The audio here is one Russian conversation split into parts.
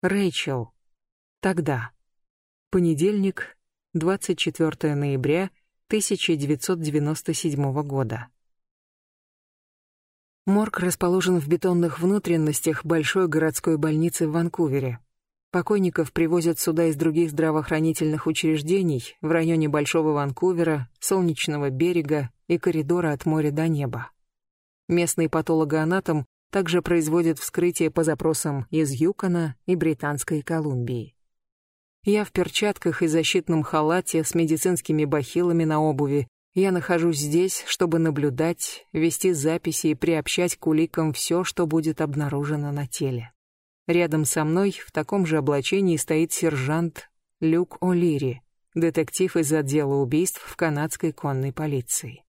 Рэйчел. Тогда. Понедельник, 24 ноября 1997 года. Морг расположен в бетонных внутренностях большой городской больницы в Ванкувере. Покойников привозят сюда из других здравоохранительных учреждений в районе Большого Ванкувера, Солнечного берега и коридора от моря до неба. Местный патологоанатом также производит вскрытие по запросам из Юкона и Британской Колумбии. Я в перчатках и защитном халате с медицинскими бахилами на обуви. Я нахожусь здесь, чтобы наблюдать, вести записи и приобщать к уликам все, что будет обнаружено на теле. Рядом со мной в таком же облачении стоит сержант Люк О'Лири, детектив из отдела убийств в канадской конной полиции.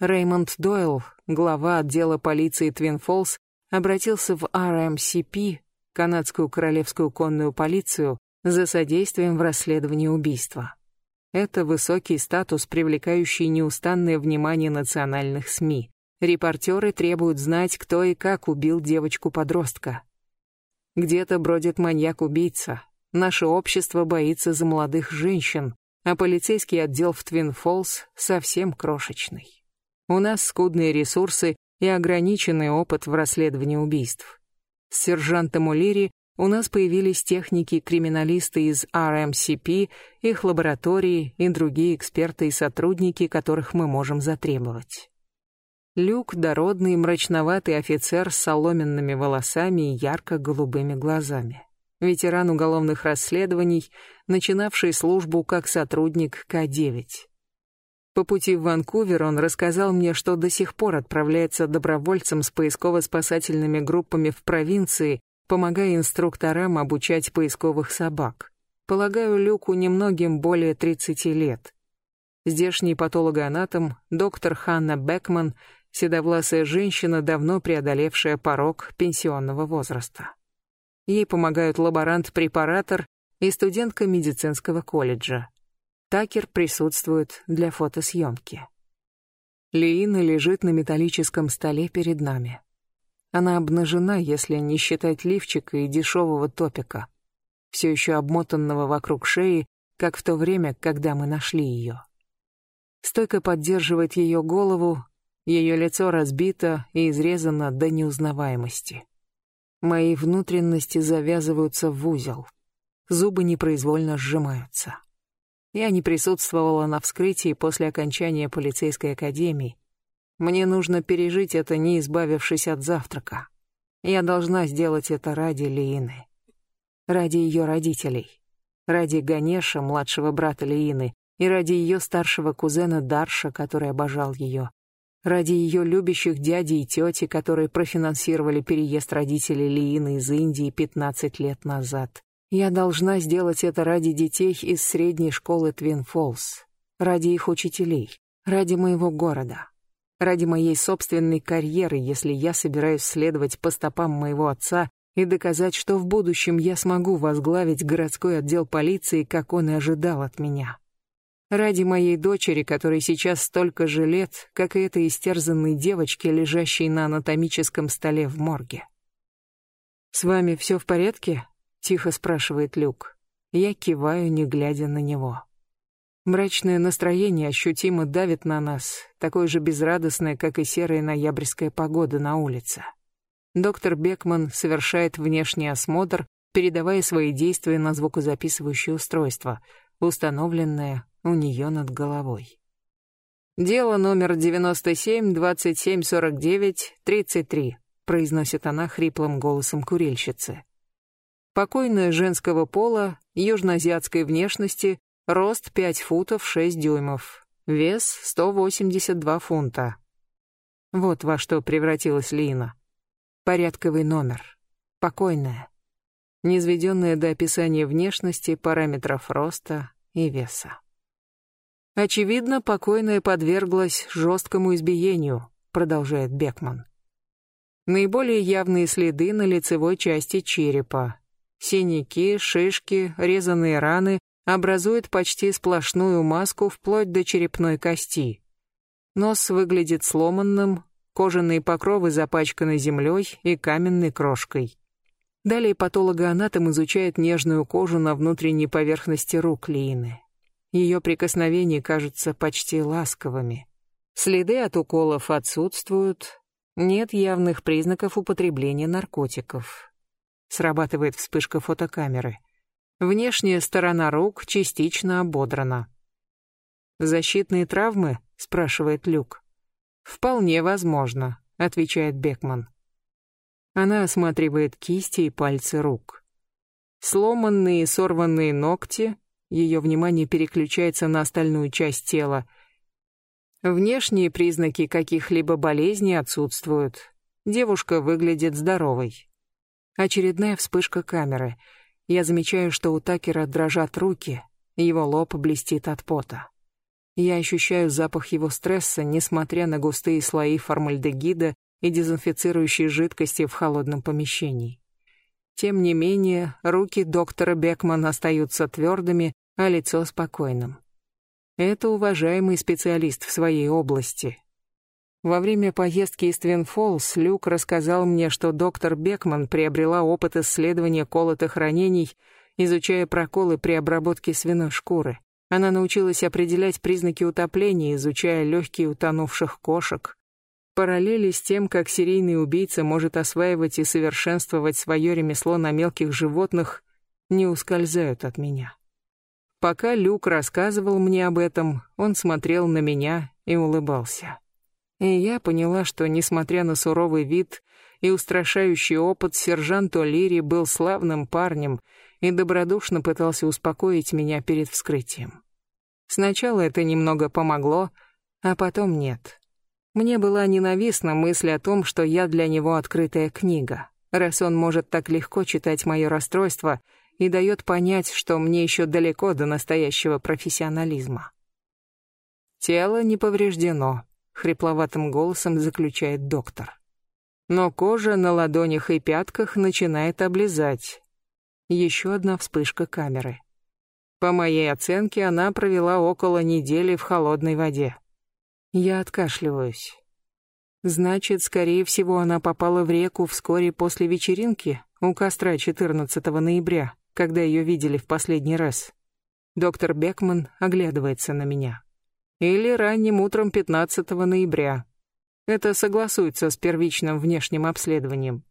Реймонд Дойл, глава отдела полиции Твин Фолс, обратился в RMCP, канадскую королевскую конную полицию, за содействием в расследовании убийства. Это высокий статус, привлекающий неустанное внимание национальных СМИ. Репортеры требуют знать, кто и как убил девочку-подростка. Где-то бродит маньяк-убийца. Наше общество боится за молодых женщин, а полицейский отдел в Твин Фолс совсем крошечный. У нас скудные ресурсы и ограниченный опыт в расследовании убийств. С сержантом Улири у нас появились техники-криминалисты из RMCP, их лаборатории и другие эксперты и сотрудники, которых мы можем затребовать. Люк — дородный, мрачноватый офицер с соломенными волосами и ярко-голубыми глазами. Ветеран уголовных расследований, начинавший службу как сотрудник К-9. По пути в Ванкувер он рассказал мне, что до сих пор отправляется добровольцем с поисково-спасательными группами в провинции, помогая инструкторам обучать поисковых собак. Полагаю, Люку немногим более 30 лет. Здешний патологоанатом, доктор Ханна Бекман, седовласая женщина, давно преодолевшая порог пенсионного возраста. Ей помогают лаборант-препаратор и студентка медицинского колледжа. Такер присутствует для фотосъемки. Лиина лежит на металлическом столе перед нами. Она обнажена, если не считать лифчика и дешевого топика, все еще обмотанного вокруг шеи, как в то время, когда мы нашли ее. Стойко поддерживает ее голову, ее лицо разбито и изрезано до неузнаваемости. Мои внутренности завязываются в узел. Зубы непроизвольно сжимаются. Я не присутствовала на вскрытии после окончания полицейской академии. Мне нужно пережить это, не избавившись от завтрака. Я должна сделать это ради Лиины. Ради ее родителей. Ради Ганеша, младшего брата Лиины, и ради ее старшего кузена Дарша, который обожал ее. Ради ее любящих дядей и тети, которые профинансировали переезд родителей Лиины из Индии 15 лет назад. Я должна сделать это ради детей из средней школы Твин Фолс, ради их учителей, ради моего города, ради моей собственной карьеры, если я собираюсь следовать по стопам моего отца и доказать, что в будущем я смогу возглавить городской отдел полиции, как он и ожидал от меня. Ради моей дочери, которой сейчас столько же лет, как и этой истерзанной девочке, лежащей на анатомическом столе в морге. «С вами все в порядке?» — тихо спрашивает Люк. Я киваю, не глядя на него. Мрачное настроение ощутимо давит на нас, такое же безрадостное, как и серая ноябрьская погода на улице. Доктор Бекман совершает внешний осмотр, передавая свои действия на звукозаписывающее устройство, установленное у нее над головой. «Дело номер 97-27-49-33», произносит она хриплым голосом курильщицы. Покойная женского пола, южноазиатской внешности, рост 5 футов 6 дюймов, вес 182 фунта. Вот во что превратилась Лина. Порядковый номер. Покойная. Низведенная до описания внешности, параметров роста и веса. Очевидно, покойная подверглась жесткому избиению, продолжает Бекман. Наиболее явные следы на лицевой части черепа, Синяки, шишки, резаные раны образуют почти сплошную маску вплоть до черепной кости. Нос выглядит сломанным, кожаные покровы запачканы землей и каменной крошкой. Далее патологоанатом изучает нежную кожу на внутренней поверхности рук Лины. Ее прикосновения кажутся почти ласковыми. Следы от уколов отсутствуют, нет явных признаков употребления наркотиков. Срабатывает вспышка фотокамеры. Внешняя сторона рук частично ободрана. «Защитные травмы?» — спрашивает Люк. «Вполне возможно», — отвечает Бекман. Она осматривает кисти и пальцы рук. Сломанные и сорванные ногти, ее внимание переключается на остальную часть тела. Внешние признаки каких-либо болезней отсутствуют. Девушка выглядит здоровой. Очередная вспышка камеры. Я замечаю, что у Такера дрожат руки, его лоб блестит от пота. Я ощущаю запах его стресса, несмотря на густые слои формальдегида и дезинфицирующей жидкости в холодном помещении. Тем не менее, руки доктора Бекман остаются твердыми, а лицо спокойным. Это уважаемый специалист в своей области. Во время поездки из Твин-Фоллс Люк рассказал мне, что доктор Бекман приобрела опыт исследования колотых ранений, изучая проколы при обработке свиной шкуры. Она научилась определять признаки утопления, изучая легкие утонувших кошек, Параллели с тем, как серийный убийца может осваивать и совершенствовать свое ремесло на мелких животных, не ускользают от меня. Пока Люк рассказывал мне об этом, он смотрел на меня и улыбался. И я поняла, что, несмотря на суровый вид и устрашающий опыт, сержант О'Лири был славным парнем и добродушно пытался успокоить меня перед вскрытием. Сначала это немного помогло, а потом нет. Мне была ненавистна мысль о том, что я для него открытая книга, раз он может так легко читать мое расстройство и дает понять, что мне еще далеко до настоящего профессионализма. Тело не повреждено, хрипловатым голосом заключает доктор. Но кожа на ладонях и пятках начинает облизать. Еще одна вспышка камеры. По моей оценке, она провела около недели в холодной воде. Я откашливаюсь. Значит, скорее всего, она попала в реку вскоре после вечеринки у костра 14 ноября, когда ее видели в последний раз. Доктор Бекман оглядывается на меня. Или ранним утром 15 ноября. Это согласуется с первичным внешним обследованием.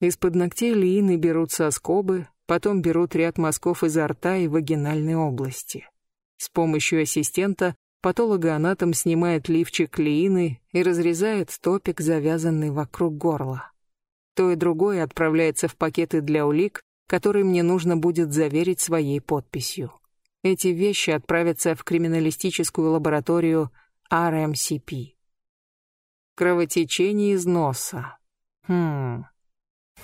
Из-под ногтей Лиины берут соскобы, потом берут ряд мазков изо рта и вагинальной области. С помощью ассистента Патологоанатом снимает лифчик Лиины и разрезает топик, завязанный вокруг горла. То и другое отправляется в пакеты для улик, которые мне нужно будет заверить своей подписью. Эти вещи отправятся в криминалистическую лабораторию RMCP. Кровотечение из носа. Хм.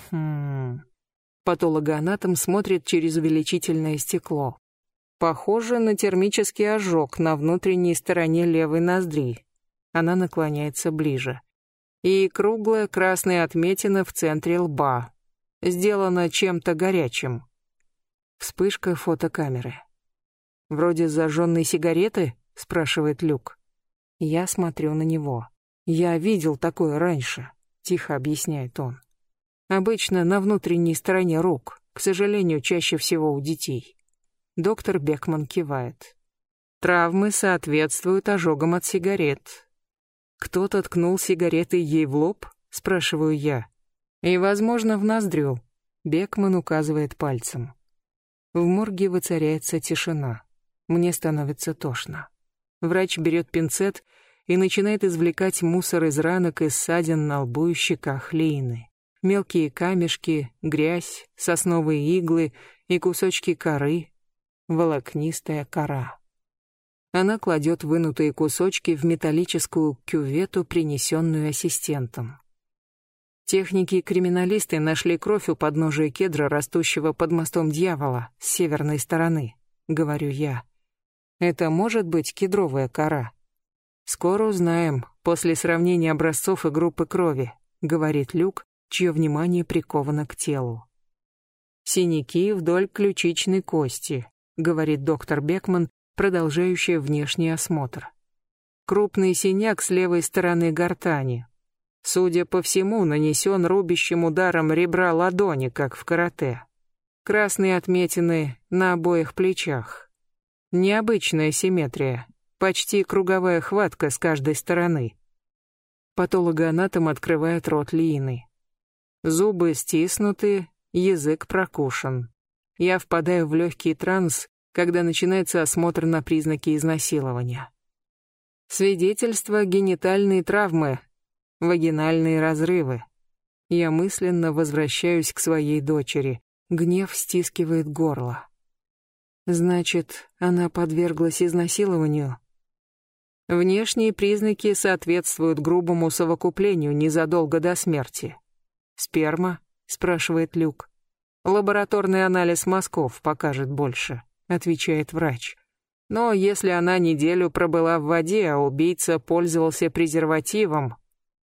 Хм. Патологоанатом смотрит через увеличительное стекло. Похоже на термический ожог на внутренней стороне левой ноздри. Она наклоняется ближе. И круглая красная отметина в центре лба. Сделана чем-то горячим. Вспышка фотокамеры. «Вроде зажженной сигареты?» — спрашивает Люк. Я смотрю на него. «Я видел такое раньше», — тихо объясняет он. «Обычно на внутренней стороне рук, к сожалению, чаще всего у детей». Доктор Бекман кивает. Травмы соответствуют ожогам от сигарет. Кто-то ткнул сигаретой ей в лоб? Спрашиваю я. И, возможно, в ноздрю. Бекман указывает пальцем. В морге воцаряется тишина. Мне становится тошно. Врач берет пинцет и начинает извлекать мусор из ранок и ссадин на лбу и щеках Лейны. Мелкие камешки, грязь, сосновые иглы и кусочки коры, волокнистая кора. Она кладет вынутые кусочки в металлическую кювету, принесенную ассистентом. Техники и криминалисты нашли кровь у подножия кедра, растущего под мостом дьявола с северной стороны, говорю я. Это может быть кедровая кора. Скоро узнаем, после сравнения образцов и группы крови, говорит Люк, чье внимание приковано к телу. Синяки вдоль ключичной кости, говорит доктор Бекман, продолжающая внешний осмотр. Крупный синяк с левой стороны гортани. Судя по всему, нанесен рубящим ударом ребра ладони, как в карате. Красные отметины на обоих плечах. Необычная симметрия, почти круговая хватка с каждой стороны. Патологоанатом открывает рот Лиины. Зубы стиснуты, язык прокушен. Я впадаю в легкий транс, когда начинается осмотр на признаки изнасилования. Свидетельства генитальной травмы, вагинальные разрывы. Я мысленно возвращаюсь к своей дочери. Гнев стискивает горло. Значит, она подверглась изнасилованию. Внешние признаки соответствуют грубому совокуплению незадолго до смерти. Сперма? спрашивает Люк. Лабораторный анализ мазков покажет больше, отвечает врач. Но если она неделю пробыла в воде, а убийца пользовался презервативом,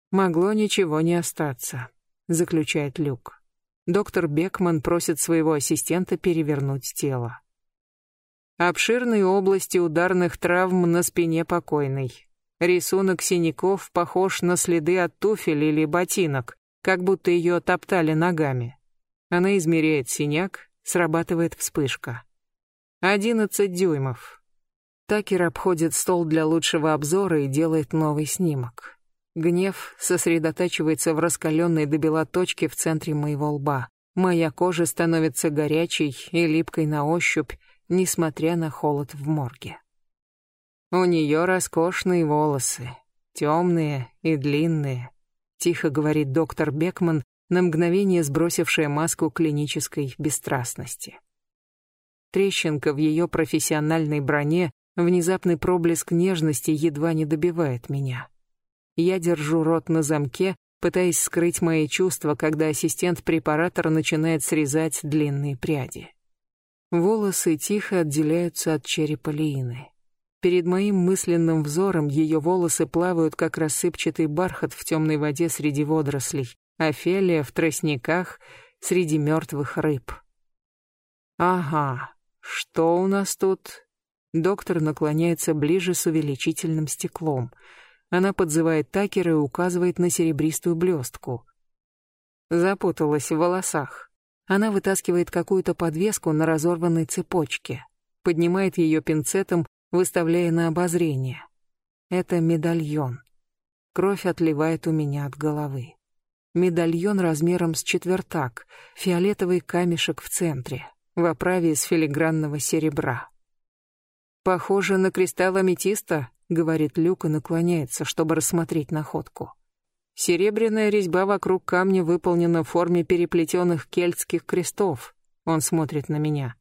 могло ничего не остаться, заключает Люк. Доктор Бекман просит своего ассистента перевернуть тело. Обширные области ударных травм на спине покойной. Рисунок синяков похож на следы от туфель или ботинок, как будто ее топтали ногами. Она измеряет синяк, срабатывает вспышка. Одиннадцать дюймов. Такер обходит стол для лучшего обзора и делает новый снимок. Гнев сосредотачивается в раскаленной до бела точке в центре моего лба. Моя кожа становится горячей и липкой на ощупь, несмотря на холод в морге. У нее роскошные волосы, темные и длинные, тихо говорит доктор Бекман, на мгновение сбросившая маску клинической бесстрастности. Трещинка в ее профессиональной броне, внезапный проблеск нежности едва не добивает меня. Я держу рот на замке, пытаясь скрыть мои чувства, когда ассистент препаратора начинает срезать длинные пряди. Волосы тихо отделяются от черепа Лиины. Перед моим мысленным взором ее волосы плавают, как рассыпчатый бархат в темной воде среди водорослей, Офелия в тростниках среди мертвых рыб. Ага, что у нас тут? Доктор наклоняется ближе с увеличительным стеклом. Она подзывает Такера и указывает на серебристую блестку. Запуталась в волосах. Она вытаскивает какую-то подвеску на разорванной цепочке, поднимает ее пинцетом, выставляя на обозрение. Это медальон. Кровь отливает у меня от головы. Медальон размером с четвертак, фиолетовый камешек в центре, в оправе из филигранного серебра. «Похоже на кристалл аметиста», — говорит Люк и наклоняется, чтобы рассмотреть находку. Серебряная резьба вокруг камня выполнена в форме переплетенных кельтских крестов. Он смотрит на меня.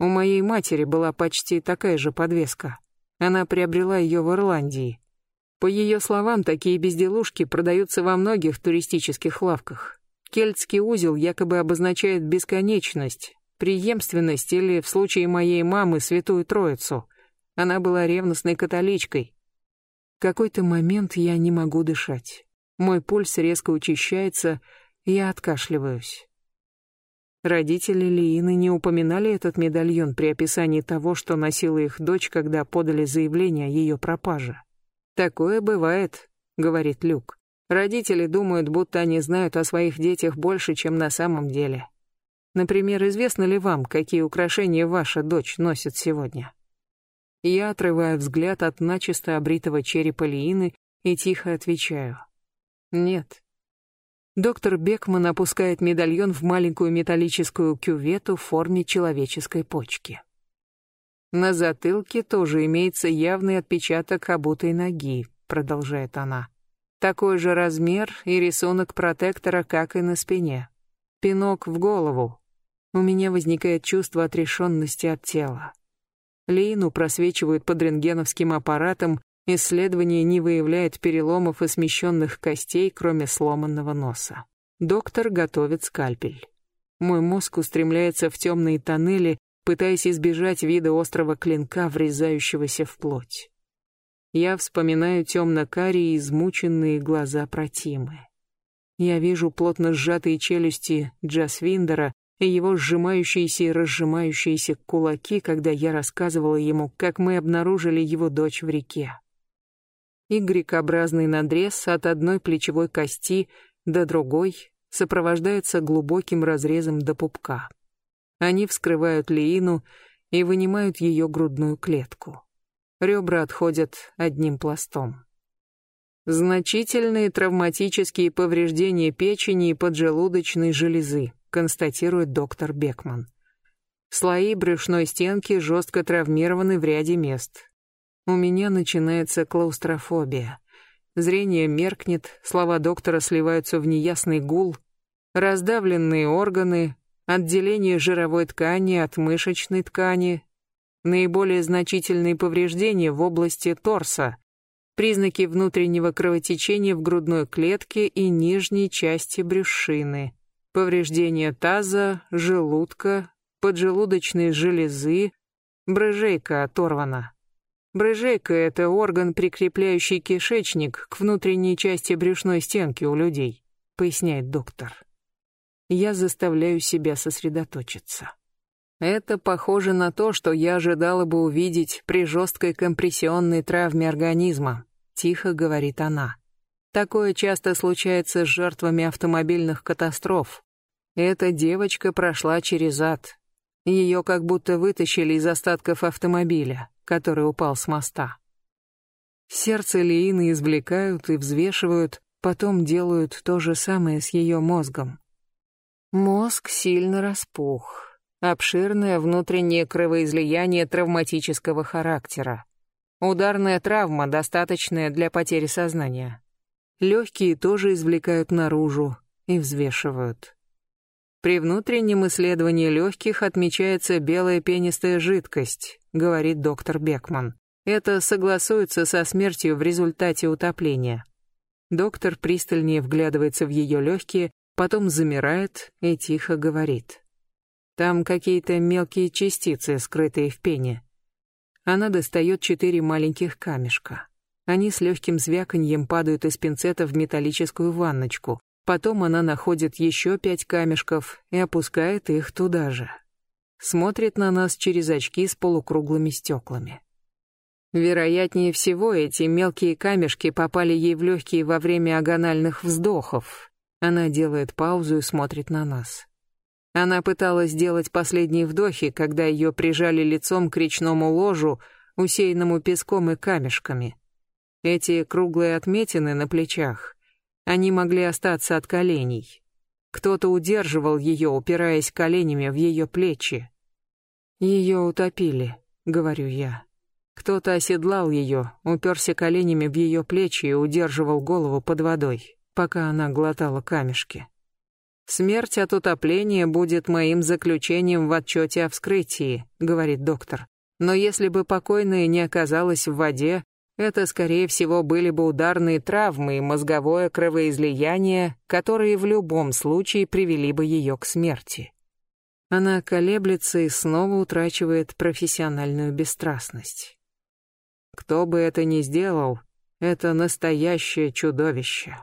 У моей матери была почти такая же подвеска. Она приобрела ее в Ирландии. По ее словам, такие безделушки продаются во многих туристических лавках. Кельтский узел якобы обозначает бесконечность, преемственность или, в случае моей мамы, Святую Троицу. Она была ревностной католичкой. В какой-то момент я не могу дышать. Мой пульс резко учащается, я откашливаюсь. Родители Лиины не упоминали этот медальон при описании того, что носила их дочь, когда подали заявление о ее пропаже. «Такое бывает», — говорит Люк. «Родители думают, будто они знают о своих детях больше, чем на самом деле. Например, известно ли вам, какие украшения ваша дочь носит сегодня?» Я отрываю взгляд от начисто обритого черепа Лиины и тихо отвечаю. Нет. Доктор Бекман опускает медальон в маленькую металлическую кювету в форме человеческой почки. На затылке тоже имеется явный отпечаток обутой ноги, продолжает она. Такой же размер и рисунок протектора, как и на спине. Пинок в голову. У меня возникает чувство отрешенности от тела. Лину просвечивают под рентгеновским аппаратом, Исследование не выявляет переломов и смещенных костей, кроме сломанного носа. Доктор готовит скальпель. Мой мозг устремляется в темные тоннели, пытаясь избежать вида острого клинка, врезающегося в плоть. Я вспоминаю темно-карие измученные глаза Протимы. Я вижу плотно сжатые челюсти Джасвиндера и его сжимающиеся и разжимающиеся кулаки, когда я рассказывала ему, как мы обнаружили его дочь в реке. Y-образный надрез от одной плечевой кости до другой сопровождается глубоким разрезом до пупка. Они вскрывают Лиину и вынимают ее грудную клетку. Ребра отходят одним пластом. Значительные травматические повреждения печени и поджелудочной железы, констатирует доктор Бекман. Слои брюшной стенки жестко травмированы в ряде мест. У меня начинается клаустрофобия. Зрение меркнет, слова доктора сливаются в неясный гул. Раздавленные органы, отделение жировой ткани от мышечной ткани, наиболее значительные повреждения в области торса, признаки внутреннего кровотечения в грудной клетке и нижней части брюшины, повреждения таза, желудка, поджелудочной железы, брыжейка оторвана. Брыжейка – это орган, прикрепляющий кишечник к внутренней части брюшной стенки у людей, поясняет доктор. Я заставляю себя сосредоточиться. Это похоже на то, что я ожидала бы увидеть при жесткой компрессионной травме организма, тихо говорит она. Такое часто случается с жертвами автомобильных катастроф. Эта девочка прошла через ад. Ее как будто вытащили из остатков автомобиля, который упал с моста. Сердце Лиины извлекают и взвешивают, потом делают то же самое с ее мозгом. Мозг сильно распух. Обширное внутреннее кровоизлияние травматического характера. Ударная травма, достаточная для потери сознания. Легкие тоже извлекают наружу и взвешивают. При внутреннем исследовании легких отмечается белая пенистая жидкость, говорит доктор Бекман. Это согласуется со смертью в результате утопления. Доктор пристальнее вглядывается в ее легкие, потом замирает и тихо говорит. Там какие-то мелкие частицы, скрытые в пене. Она достает четыре маленьких камешка. Они с легким звяканьем падают из пинцета в металлическую ванночку. Потом она находит еще пять камешков и опускает их туда же. Смотрит на нас через очки с полукруглыми стеклами. Вероятнее всего, эти мелкие камешки попали ей в легкие во время агональных вздохов. Она делает паузу и смотрит на нас. Она пыталась сделать последние вдохи, когда ее прижали лицом к речному ложу, усеянному песком и камешками. Эти круглые отметины на плечах, они могли остаться от коленей. Кто-то удерживал ее, упираясь коленями в ее плечи. Ее утопили, говорю я. Кто-то оседлал ее, уперся коленями в ее плечи и удерживал голову под водой, пока она глотала камешки. Смерть от утопления будет моим заключением в отчете о вскрытии, говорит доктор. Но если бы покойная не оказалась в воде, это, скорее всего, были бы ударные травмы и мозговое кровоизлияние, которые в любом случае привели бы ее к смерти. Она колеблется и снова утрачивает профессиональную бесстрастность. Кто бы это ни сделал, это настоящее чудовище.